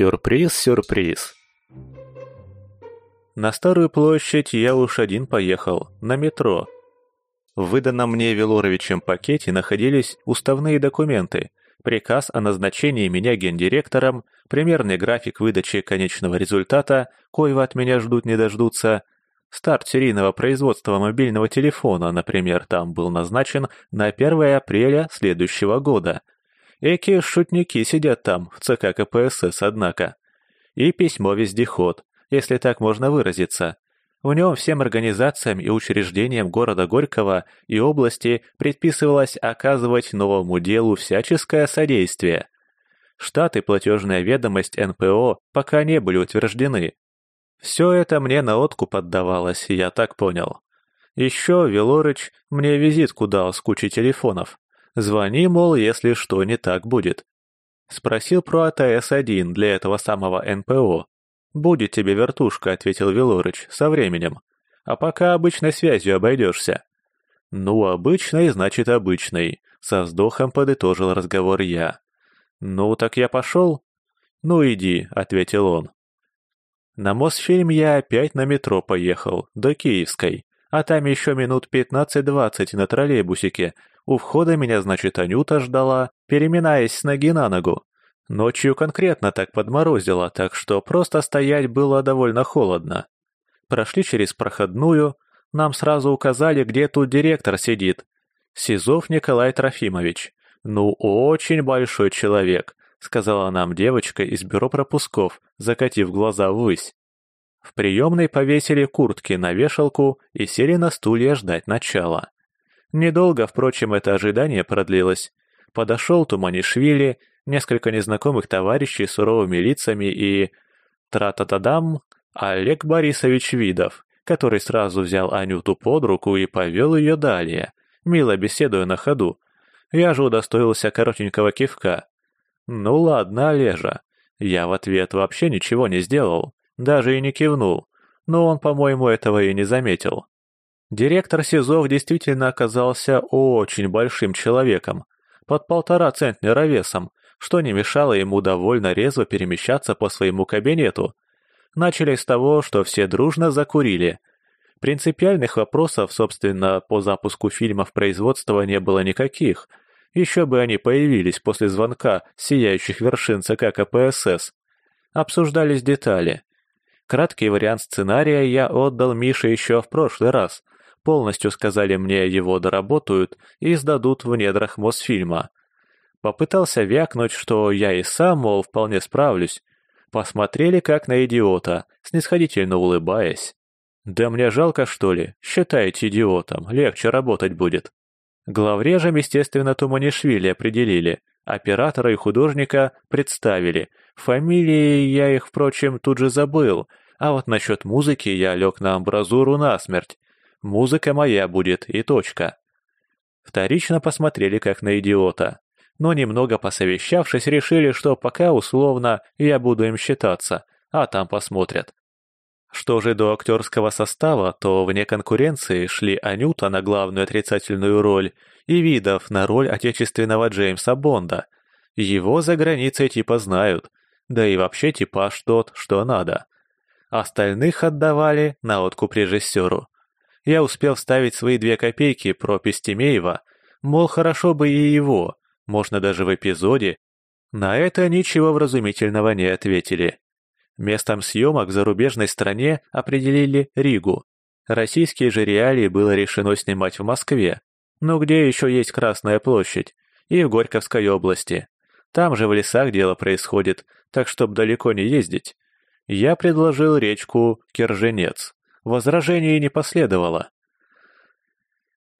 Сюрприз, сюрприз. На Старую площадь я уж один поехал, на метро. В выданном мне Велоровичем пакете находились уставные документы, приказ о назначении меня гендиректором, примерный график выдачи конечного результата, коего от меня ждут не дождутся, старт серийного производства мобильного телефона, например, там был назначен на 1 апреля следующего года. Эки шутники сидят там, в ЦК КПСС, однако. И письмо-вездеход, если так можно выразиться. В нем всем организациям и учреждениям города Горького и области предписывалось оказывать новому делу всяческое содействие. Штат и платежная ведомость НПО пока не были утверждены. Все это мне на откуп отдавалось, я так понял. Еще Велорыч мне визитку дал с кучей телефонов. Звони, мол, если что не так будет. Спросил про АТС-1 для этого самого НПО. «Будет тебе вертушка», — ответил Велорыч, — «со временем. А пока обычной связью обойдешься». «Ну, обычной, значит, обычной», — со вздохом подытожил разговор я. «Ну, так я пошел?» «Ну, иди», — ответил он. На Мосфильм я опять на метро поехал, до Киевской, а там еще минут пятнадцать-двадцать на троллейбусике. У входа меня, значит, Анюта ждала, переминаясь с ноги на ногу. Ночью конкретно так подморозило, так что просто стоять было довольно холодно. Прошли через проходную, нам сразу указали, где тут директор сидит. Сизов Николай Трофимович. Ну, очень большой человек, сказала нам девочка из бюро пропусков, закатив глаза ввысь. В приемной повесили куртки на вешалку и сели на стулья ждать начала. Недолго, впрочем, это ожидание продлилось. Подошел Туманишвили несколько незнакомых товарищей с суровыми лицами и... Тра-та-та-дам! Олег Борисович Видов, который сразу взял Анюту под руку и повел ее далее, мило беседуя на ходу. Я же удостоился коротенького кивка. Ну ладно, Олежа. Я в ответ вообще ничего не сделал, даже и не кивнул, но он, по-моему, этого и не заметил. Директор СИЗОВ действительно оказался очень большим человеком, под полтора центнера весом, что не мешало ему довольно резво перемещаться по своему кабинету. Начали с того, что все дружно закурили. Принципиальных вопросов, собственно, по запуску фильмов производства не было никаких. Еще бы они появились после звонка сияющих вершин ЦК КПСС. Обсуждались детали. Краткий вариант сценария я отдал Мише еще в прошлый раз. Полностью сказали мне, его доработают и сдадут в недрах Мосфильма. Попытался вякнуть, что я и сам, мол, вполне справлюсь. Посмотрели как на идиота, снисходительно улыбаясь. Да мне жалко, что ли? Считайте идиотом, легче работать будет. Главрежем, естественно, Туманишвили определили, оператора и художника представили. Фамилии я их, впрочем, тут же забыл, а вот насчет музыки я лег на амбразуру насмерть. Музыка моя будет и точка. Вторично посмотрели как на идиота но немного посовещавшись, решили, что пока условно я буду им считаться, а там посмотрят. Что же до актерского состава, то вне конкуренции шли Анюта на главную отрицательную роль и Видов на роль отечественного Джеймса Бонда. Его за границей типа знают, да и вообще типаж тот, что надо. Остальных отдавали на откуп режиссеру. Я успел вставить свои две копейки про Пестемеева, мол, хорошо бы и его, можно даже в эпизоде, на это ничего вразумительного не ответили. Местом съемок в зарубежной стране определили Ригу. Российские же реалии было решено снимать в Москве, но где еще есть Красная площадь, и в Горьковской области. Там же в лесах дело происходит, так чтоб далеко не ездить. Я предложил речку Керженец. Возражений не последовало.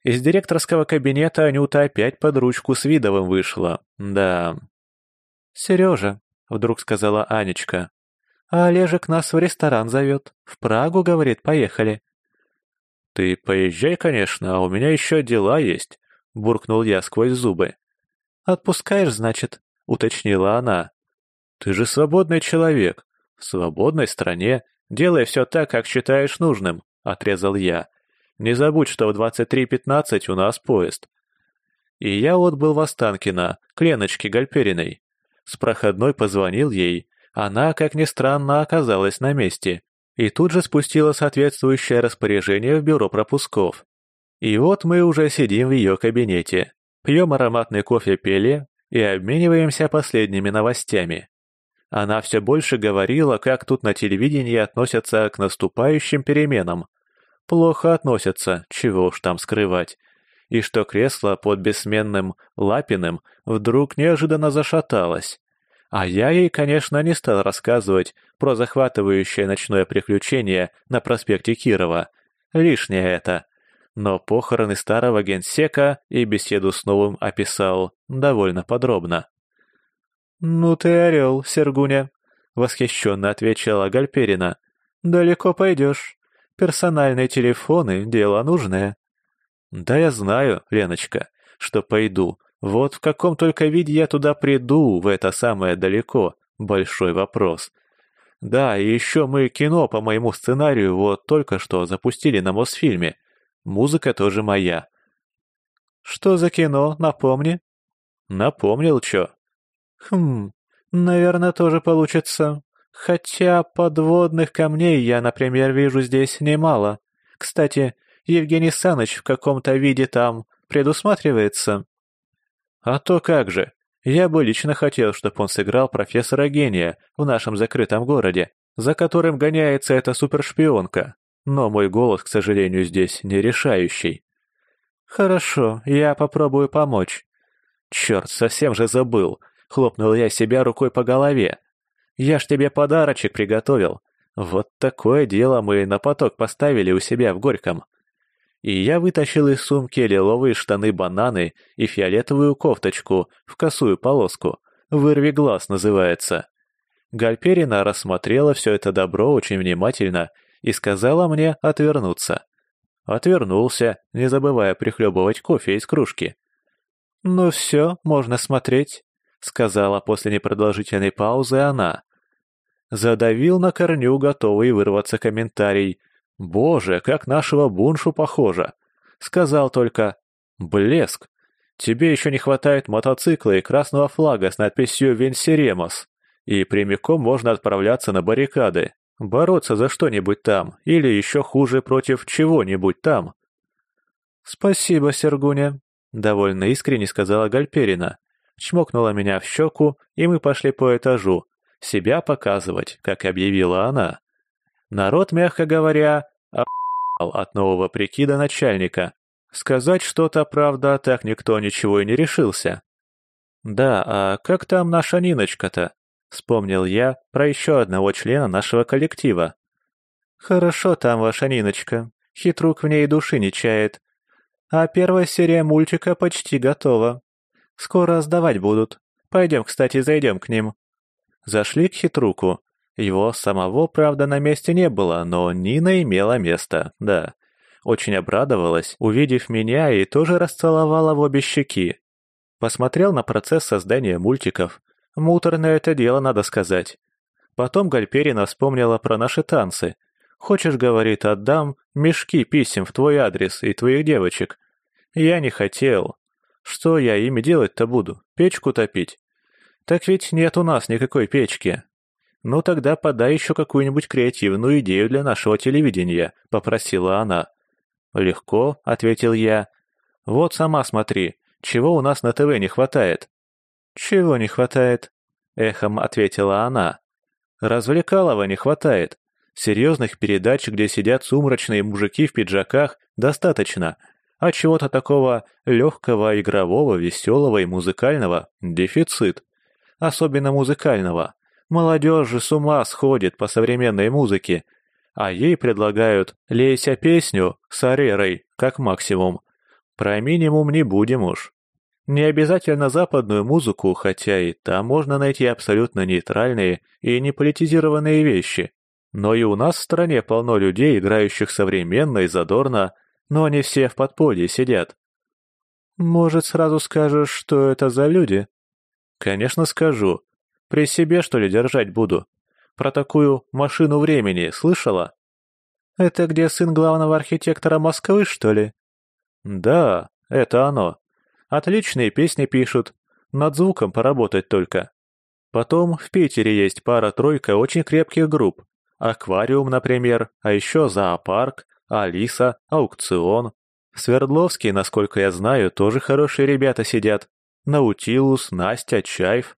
Из директорского кабинета Анюта опять под ручку с Видовым вышла. Да. «Сережа», — вдруг сказала Анечка, — «а Олежек нас в ресторан зовет. В Прагу, говорит, поехали». «Ты поезжай, конечно, а у меня еще дела есть», — буркнул я сквозь зубы. «Отпускаешь, значит?» — уточнила она. «Ты же свободный человек. В свободной стране. Делай все так, как считаешь нужным», — отрезал я. Не забудь, что в 23.15 у нас поезд. И я отбыл в Останкино, к Леночке Гальпериной. С проходной позвонил ей, Она, как ни странно, оказалась на месте и тут же спустила соответствующее распоряжение в бюро пропусков. И вот мы уже сидим в ее кабинете, пьем ароматный кофе Пеле и обмениваемся последними новостями. Она все больше говорила, как тут на телевидении относятся к наступающим переменам. Плохо относятся, чего уж там скрывать. И что кресло под бессменным Лапиным вдруг неожиданно зашаталось. А я ей, конечно, не стал рассказывать про захватывающее ночное приключение на проспекте Кирова. Лишнее это. Но похороны старого генсека и беседу с новым описал довольно подробно. «Ну ты орел, Сергуня», — восхищенно отвечала Гальперина. «Далеко пойдешь. Персональные телефоны — дело нужное». «Да я знаю, Леночка, что пойду. Вот в каком только виде я туда приду, в это самое далеко. Большой вопрос. Да, и еще мы кино по моему сценарию вот только что запустили на Мосфильме. Музыка тоже моя». «Что за кино, напомни?» «Напомнил, чё?» Хм, наверное, тоже получится. Хотя подводных камней я, например, вижу здесь немало. Кстати, Евгений Саныч в каком-то виде там предусматривается. А то как же. Я бы лично хотел, чтобы он сыграл профессора гения в нашем закрытом городе, за которым гоняется эта супершпионка. Но мой голос, к сожалению, здесь не решающий. Хорошо, я попробую помочь. Черт, совсем же забыл. Хлопнул я себя рукой по голове. «Я ж тебе подарочек приготовил. Вот такое дело мы на поток поставили у себя в Горьком». И я вытащил из сумки лиловые штаны-бананы и фиолетовую кофточку в косую полоску. «Вырви глаз» называется. Гальперина рассмотрела все это добро очень внимательно и сказала мне отвернуться. Отвернулся, не забывая прихлебывать кофе из кружки. «Ну все, можно смотреть», — сказала после непродолжительной паузы она. Задавил на корню, готовый вырваться комментарий. «Боже, как нашего Буншу похоже!» Сказал только «Блеск! Тебе еще не хватает мотоцикла и красного флага с надписью «Венсеремос». И прямиком можно отправляться на баррикады, бороться за что-нибудь там, или еще хуже против чего-нибудь там». «Спасибо, Сергуня», — довольно искренне сказала Гальперина чмокнула меня в щеку, и мы пошли по этажу, себя показывать, как объявила она. Народ, мягко говоря, охуел от нового прикида начальника. Сказать что-то, правда, так никто ничего и не решился. «Да, а как там наша Ниночка-то?» — вспомнил я про еще одного члена нашего коллектива. «Хорошо там ваша Ниночка, хитрук в ней души не чает. А первая серия мультика почти готова. Скоро сдавать будут. Пойдем, кстати, зайдем к ним». Зашли к хитруку. Его самого, правда, на месте не было, но Нина имела место, да. Очень обрадовалась, увидев меня, и тоже расцеловала в обе щеки. Посмотрел на процесс создания мультиков. Муторное это дело, надо сказать. Потом Гальперина вспомнила про наши танцы. «Хочешь, — говорит, — отдам мешки писем в твой адрес и твоих девочек». Я не хотел, что я ими делать-то буду? Печку топить? Так ведь нет у нас никакой печки. Ну тогда подай еще какую-нибудь креативную идею для нашего телевидения, попросила она. Легко, ответил я. Вот сама смотри, чего у нас на ТВ не хватает? Чего не хватает? Эхом ответила она. Развлекалова не хватает. Серьезных передач, где сидят сумрачные мужики в пиджаках, достаточно — а чего-то такого легкого, игрового, веселого и музыкального – дефицит. Особенно музыкального. Молодежь же с ума сходит по современной музыке, а ей предлагают «Лейся песню» с арерой, как максимум. Про минимум не будем уж. Не обязательно западную музыку, хотя и там можно найти абсолютно нейтральные и не политизированные вещи. Но и у нас в стране полно людей, играющих современно и задорно, но они все в подполье сидят. Может, сразу скажешь, что это за люди? Конечно, скажу. При себе, что ли, держать буду? Про такую машину времени слышала? Это где сын главного архитектора Москвы, что ли? Да, это оно. Отличные песни пишут. Над звуком поработать только. Потом в Питере есть пара-тройка очень крепких групп. Аквариум, например, а еще зоопарк, Алиса, аукцион. В Свердловске, насколько я знаю, тоже хорошие ребята сидят. Наутилус, Настя, Чайф.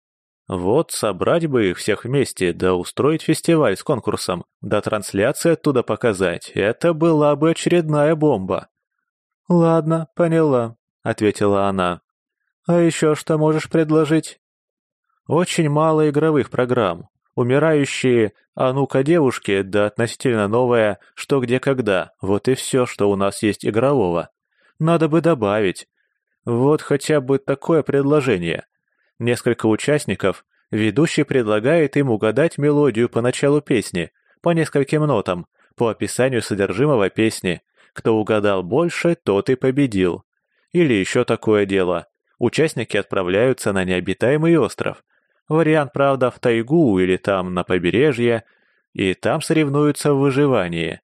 Вот собрать бы их всех вместе, да устроить фестиваль с конкурсом, да трансляции оттуда показать, это была бы очередная бомба. «Ладно, поняла», — ответила она. «А еще что можешь предложить?» «Очень мало игровых программ. Умирающие, а ну-ка девушки, да относительно новое «Что, где, когда». Вот и все, что у нас есть игрового. Надо бы добавить. Вот хотя бы такое предложение. Несколько участников, ведущий предлагает им угадать мелодию по началу песни, по нескольким нотам, по описанию содержимого песни. Кто угадал больше, тот и победил. Или еще такое дело. Участники отправляются на необитаемый остров. Вариант, правда, в тайгу или там на побережье, и там соревнуются в выживании.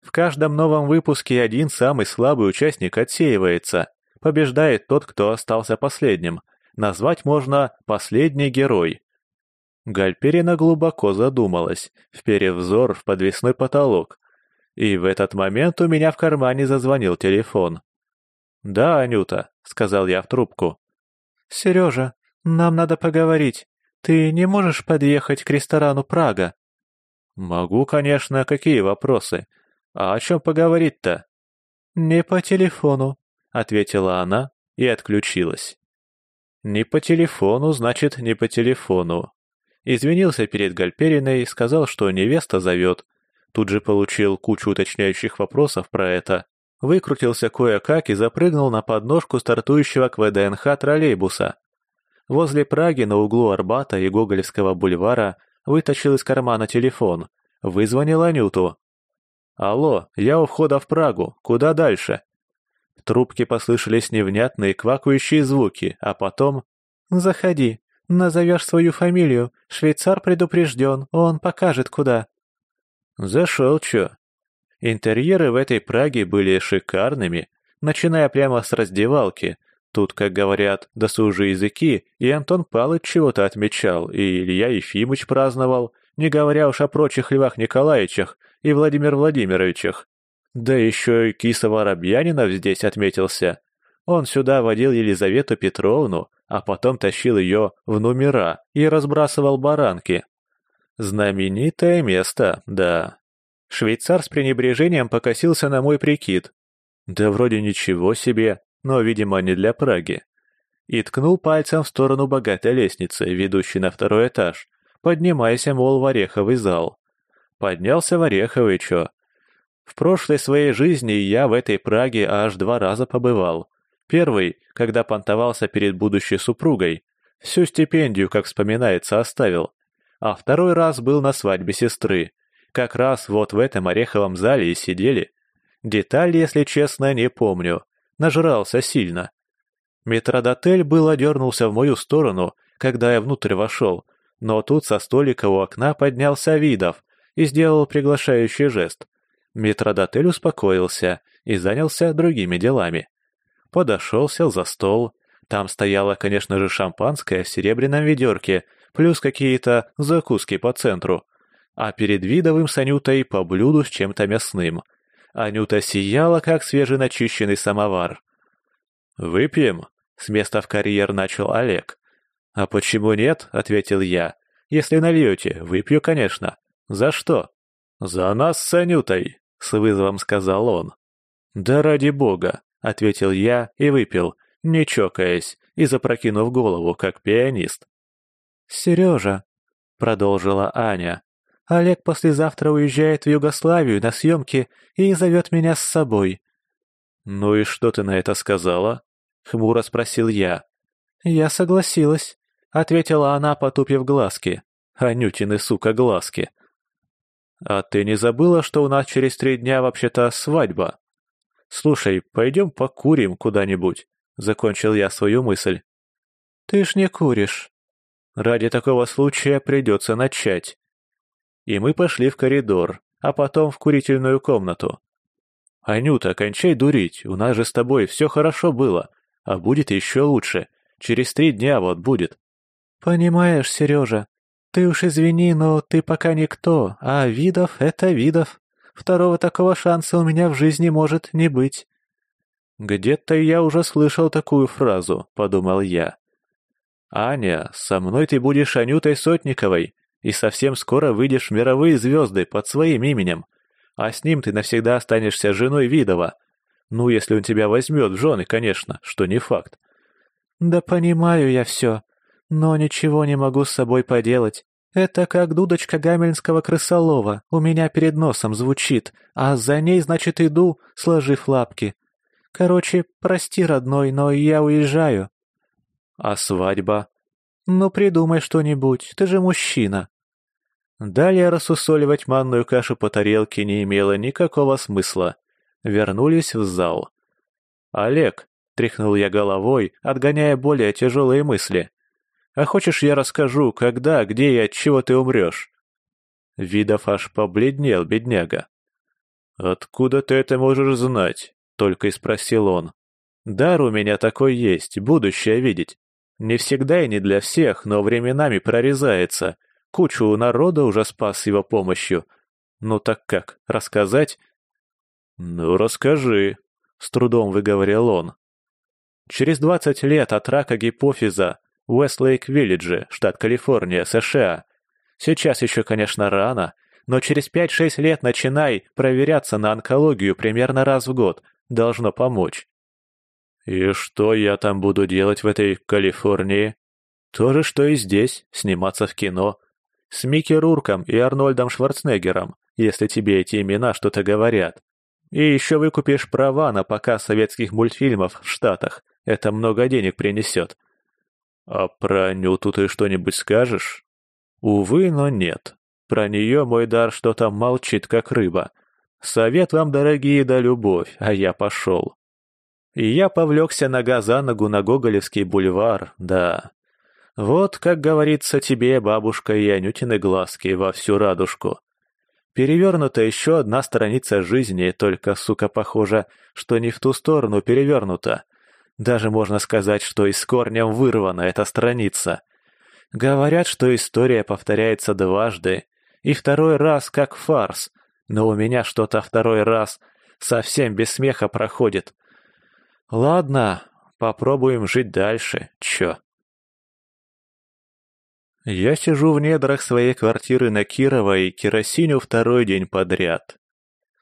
В каждом новом выпуске один самый слабый участник отсеивается. Побеждает тот, кто остался последним. Назвать можно «последний герой». Гальперина глубоко задумалась, вперев взор в подвесной потолок. И в этот момент у меня в кармане зазвонил телефон. «Да, Анюта», — сказал я в трубку. «Сережа, нам надо поговорить. Ты не можешь подъехать к ресторану «Прага»?» «Могу, конечно. Какие вопросы? А о чем поговорить-то?» «Не по телефону», — ответила она и отключилась. «Не по телефону, значит, не по телефону». Извинился перед Гальпериной, сказал, что невеста зовет. Тут же получил кучу уточняющих вопросов про это. Выкрутился кое-как и запрыгнул на подножку стартующего к ВДНХ троллейбуса. Возле Праги на углу Арбата и Гоголевского бульвара вытащил из кармана телефон, вызвонил Анюту. «Алло, я у входа в Прагу, куда дальше?» В трубке послышались невнятные квакающие звуки, а потом... «Заходи, назовешь свою фамилию, швейцар предупрежден, он покажет куда». Зашел чё. Интерьеры в этой Праге были шикарными, начиная прямо с раздевалки — Тут, как говорят, досужие языки, и Антон Палыч чего-то отмечал, и Илья Ефимыч праздновал, не говоря уж о прочих Львах Николаевичах и Владимир Владимировичах. Да еще и Киса Воробьянинов здесь отметился. Он сюда водил Елизавету Петровну, а потом тащил ее в номера и разбрасывал баранки. Знаменитое место, да. Швейцар с пренебрежением покосился на мой прикид. Да вроде ничего себе, но, видимо, не для Праги. И ткнул пальцем в сторону богатой лестницы, ведущей на второй этаж, поднимайся, мол, в Ореховый зал. Поднялся в Ореховый, чё? В прошлой своей жизни я в этой Праге аж два раза побывал. Первый, когда понтовался перед будущей супругой. Всю стипендию, как вспоминается, оставил. А второй раз был на свадьбе сестры. Как раз вот в этом Ореховом зале и сидели. Детали, если честно, не помню нажрался сильно. Метродотель было дернулся в мою сторону, когда я внутрь вошел, но тут со столика у окна поднялся Видов и сделал приглашающий жест. Метродотель успокоился и занялся другими делами. Подошел, сел за стол. Там стояло, конечно же, шампанское в серебряном ведерке, плюс какие-то закуски по центру. А перед Видовым с Анютой по блюду с чем-то мясным — Анюта сияла, как свеженачищенный самовар. «Выпьем?» — с места в карьер начал Олег. «А почему нет?» — ответил я. «Если нальете, выпью, конечно. За что?» «За нас с Анютой», — с вызовом сказал он. «Да ради бога», — ответил я и выпил, не чокаясь и запрокинув голову, как пианист. «Сережа», — продолжила Аня, Олег послезавтра уезжает в Югославию на съемки и зовет меня с собой». «Ну и что ты на это сказала?» — хмуро спросил я. «Я согласилась», — ответила она, потупив глазки. Анютины, сука, глазки. «А ты не забыла, что у нас через три дня вообще-то свадьба?» «Слушай, пойдем покурим куда-нибудь», — закончил я свою мысль. «Ты ж не куришь». «Ради такого случая придется начать», и мы пошли в коридор, а потом в курительную комнату. «Анюта, кончай дурить, у нас же с тобой все хорошо было, а будет еще лучше. Через три дня вот будет». «Понимаешь, Сережа, «Ты уж извини, но ты пока никто, а видов — это видов. Второго такого шанса у меня в жизни может не быть». «Где-то я уже слышал такую фразу», — подумал я. «Аня, со мной ты будешь Анютой Сотниковой, и совсем скоро выйдешь в мировые звезды под своим именем, а с ним ты навсегда останешься женой Видова. Ну, если он тебя возьмет в жены, конечно, что не факт». «Да понимаю я все, но ничего не могу с собой поделать. Это как дудочка гамельнского крысолова у меня перед носом звучит, а за ней, значит, иду, сложив лапки. Короче, прости, родной, но я уезжаю». «А свадьба?» «Ну, придумай что-нибудь, ты же мужчина». Далее рассусоливать манную кашу по тарелке не имело никакого смысла. Вернулись в зал. «Олег», — тряхнул я головой, отгоняя более тяжелые мысли. «А хочешь, я расскажу, когда, где и от чего ты умрешь?» Видов аж побледнел, бедняга. «Откуда ты это можешь знать?» — только и спросил он. «Дар у меня такой есть, будущее видеть. Не всегда и не для всех, но временами прорезается. Кучу народа уже спас его помощью. Ну так как, рассказать?» «Ну, расскажи», — с трудом выговорил он. Через 20 лет от рака гипофиза в Уэстлейк-Виллидже, штат Калифорния, США. Сейчас еще, конечно, рано, но через 5-6 лет начинай проверяться на онкологию примерно раз в год. Должно помочь. И что я там буду делать в этой Калифорнии? То же, что и здесь, сниматься в кино. С Микки Рурком и Арнольдом Шварценеггером, если тебе эти имена что-то говорят. И еще выкупишь права на показ советских мультфильмов в Штатах. Это много денег принесет. А про Нюту ты что-нибудь скажешь? Увы, но нет. Про нее мой дар что-то молчит, как рыба. Совет вам, дорогие, да любовь, а я пошел. И я повлекся нога за ногу на Гоголевский бульвар, да. Вот, как говорится тебе, бабушка и Анютины глазки во всю радужку. Перевернута еще одна страница жизни, только, сука, похоже, что не в ту сторону перевернута. Даже можно сказать, что и с корнем вырвана эта страница. Говорят, что история повторяется дважды, и второй раз как фарс, но у меня что-то второй раз совсем без смеха проходит. Ладно, попробуем жить дальше, чё. Я сижу в недрах своей квартиры на Кирова и керосиню второй день подряд.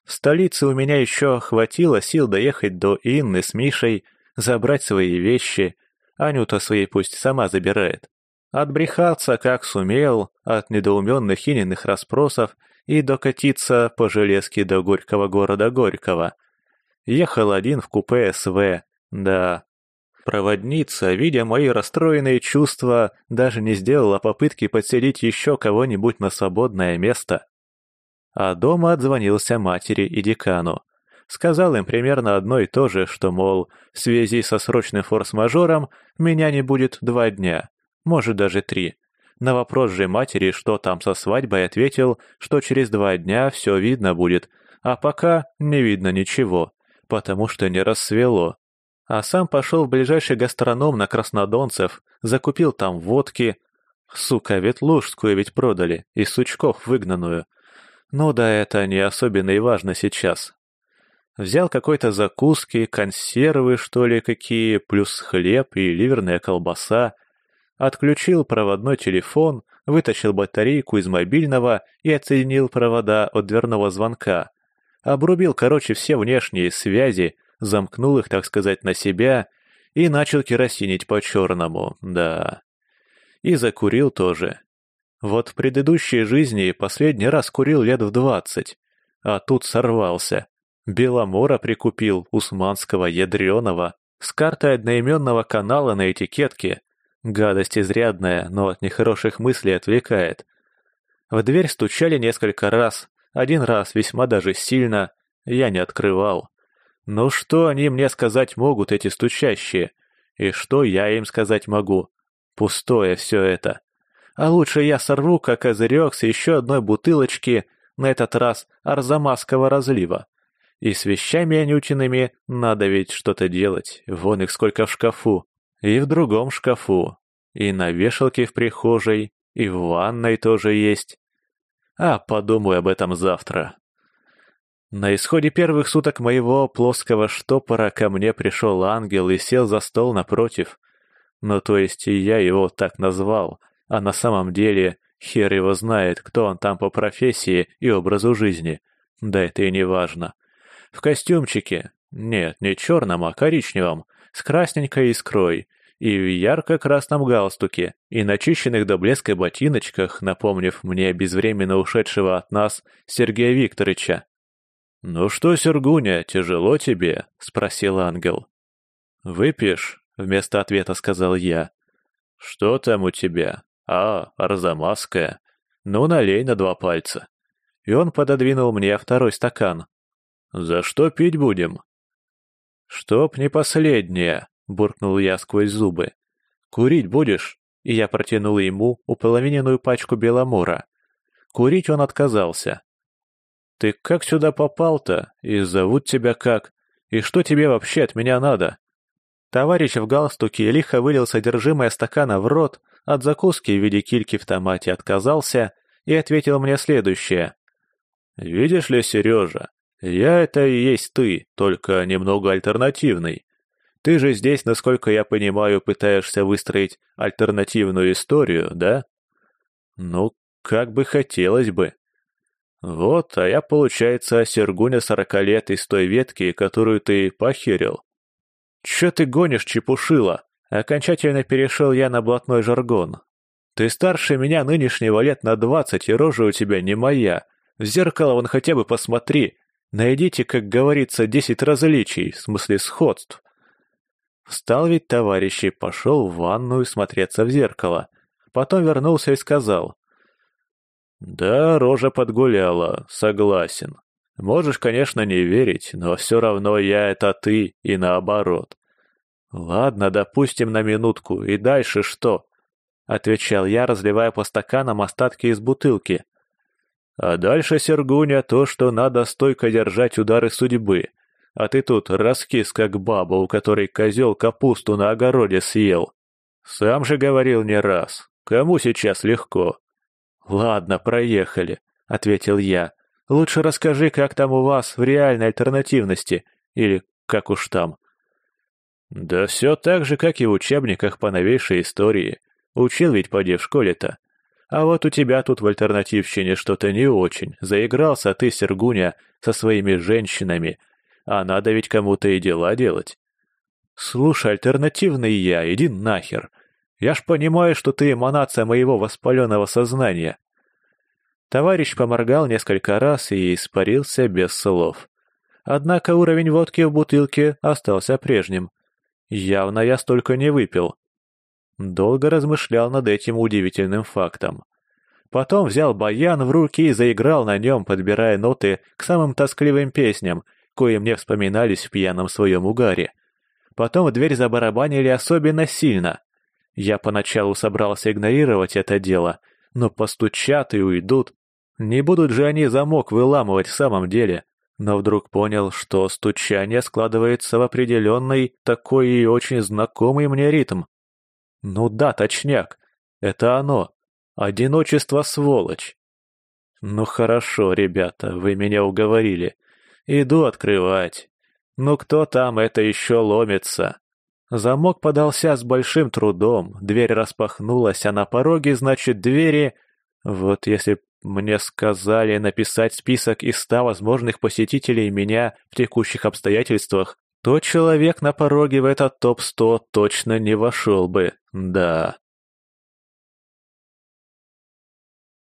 В столице у меня еще хватило сил доехать до Инны с Мишей, забрать свои вещи, Анюта свои пусть сама забирает. Отбрехаться как сумел от недоуменных Ининых расспросов и докатиться по железке до горького города Горького — Ехал один в купе СВ, да. Проводница, видя мои расстроенные чувства, даже не сделала попытки подселить еще кого-нибудь на свободное место. А дома отзвонился матери и декану. Сказал им примерно одно и то же, что, мол, в связи со срочным форс-мажором меня не будет два дня, может даже три. На вопрос же матери, что там со свадьбой, ответил, что через два дня все видно будет, а пока не видно ничего потому что не рассвело. А сам пошел в ближайший гастроном на Краснодонцев, закупил там водки. Сука, ветлужскую ведь продали, и сучков выгнанную. Ну да, это не особенно и важно сейчас. Взял какой-то закуски, консервы, что ли, какие, плюс хлеб и ливерная колбаса. Отключил проводной телефон, вытащил батарейку из мобильного и отсоединил провода от дверного звонка. Обрубил, короче, все внешние связи, замкнул их, так сказать, на себя и начал керосинить по-черному, да. И закурил тоже. Вот в предыдущей жизни последний раз курил лет в двадцать, а тут сорвался. Беломора прикупил, усманского, ядреного, с картой одноименного канала на этикетке. Гадость изрядная, но от нехороших мыслей отвлекает. В дверь стучали несколько раз, один раз весьма даже сильно я не открывал. Но что они мне сказать могут, эти стучащие? И что я им сказать могу? Пустое все это. А лучше я сорву, как озырек, с еще одной бутылочки, на этот раз арзамасского разлива. И с вещами анютиными надо ведь что-то делать, вон их сколько в шкафу. И в другом шкафу. И на вешалке в прихожей, И в ванной тоже есть. А, подумаю об этом завтра. На исходе первых суток моего плоского штопора ко мне пришел ангел и сел за стол напротив. Ну, то есть я его так назвал, а на самом деле хер его знает, кто он там по профессии и образу жизни. Да это и не важно. В костюмчике, нет, не черном, а коричневом, с красненькой искрой, и в ярко-красном галстуке, и начищенных до блеска ботиночках, напомнив мне безвременно ушедшего от нас Сергея Викторовича. «Ну что, Сергуня, тяжело тебе?» — спросил ангел. «Выпьешь?» — вместо ответа сказал я. «Что там у тебя? А, арзамасская. Ну, налей на два пальца». И он пододвинул мне второй стакан. «За что пить будем?» «Чтоб не последнее», — буркнул я сквозь зубы. «Курить будешь?» И я протянул ему уполовиненную пачку беломора. Курить он отказался. «Ты как сюда попал-то? И зовут тебя как? И что тебе вообще от меня надо?» Товарищ в галстуке лихо вылил содержимое стакана в рот, от закуски в виде кильки в томате отказался и ответил мне следующее. «Видишь ли, Сережа, я это и есть ты, только немного альтернативный. Ты же здесь, насколько я понимаю, пытаешься выстроить альтернативную историю, да? Ну, как бы хотелось бы. Вот, а я, получается, Сергуня сорока лет из той ветки, которую ты похерил. Че ты гонишь, чепушила? Окончательно перешел я на блатной жаргон. Ты старше меня нынешнего лет на двадцать, и рожа у тебя не моя. В зеркало вон хотя бы посмотри, Найдите, как говорится, десять различий, в смысле сходств. Встал ведь товарищ и пошел в ванную смотреться в зеркало. Потом вернулся и сказал. «Да, рожа подгуляла, согласен. Можешь, конечно, не верить, но все равно я — это ты, и наоборот. Ладно, допустим, на минутку, и дальше что?» — отвечал я, разливая по стаканам остатки из бутылки. А дальше, Сергуня, то, что надо стойко держать удары судьбы. А ты тут раскис, как баба, у которой козел капусту на огороде съел. Сам же говорил не раз. Кому сейчас легко? Ладно, проехали, ответил я. Лучше расскажи, как там у вас в реальной альтернативности, или как уж там. Да все так же, как и в учебниках по новейшей истории. Учил ведь поди в школе-то. А вот у тебя тут в альтернативщине что-то не очень. Заигрался ты, Сергуня, со своими женщинами. А надо ведь кому-то и дела делать. Слушай, альтернативный я, иди нахер. Я ж понимаю, что ты эманация моего воспаленного сознания. Товарищ поморгал несколько раз и испарился без слов. Однако уровень водки в бутылке остался прежним. Явно я столько не выпил. Долго размышлял над этим удивительным фактом. Потом взял баян в руки и заиграл на нем, подбирая ноты к самым тоскливым песням, кои мне вспоминались в пьяном своем угаре. Потом в дверь забарабанили особенно сильно. Я поначалу собрался игнорировать это дело, но постучат и уйдут. Не будут же они замок выламывать в самом деле. Но вдруг понял, что стучание складывается в определенный, такой и очень знакомый мне ритм. Ну да, точняк. Это оно. Одиночество сволочь. Ну хорошо, ребята, вы меня уговорили. Иду открывать. Ну кто там это еще ломится? Замок подался с большим трудом, дверь распахнулась, а на пороге, значит, двери... Вот если мне сказали написать список из ста возможных посетителей меня в текущих обстоятельствах, то человек на пороге в этот топ-100 точно не вошел бы, да.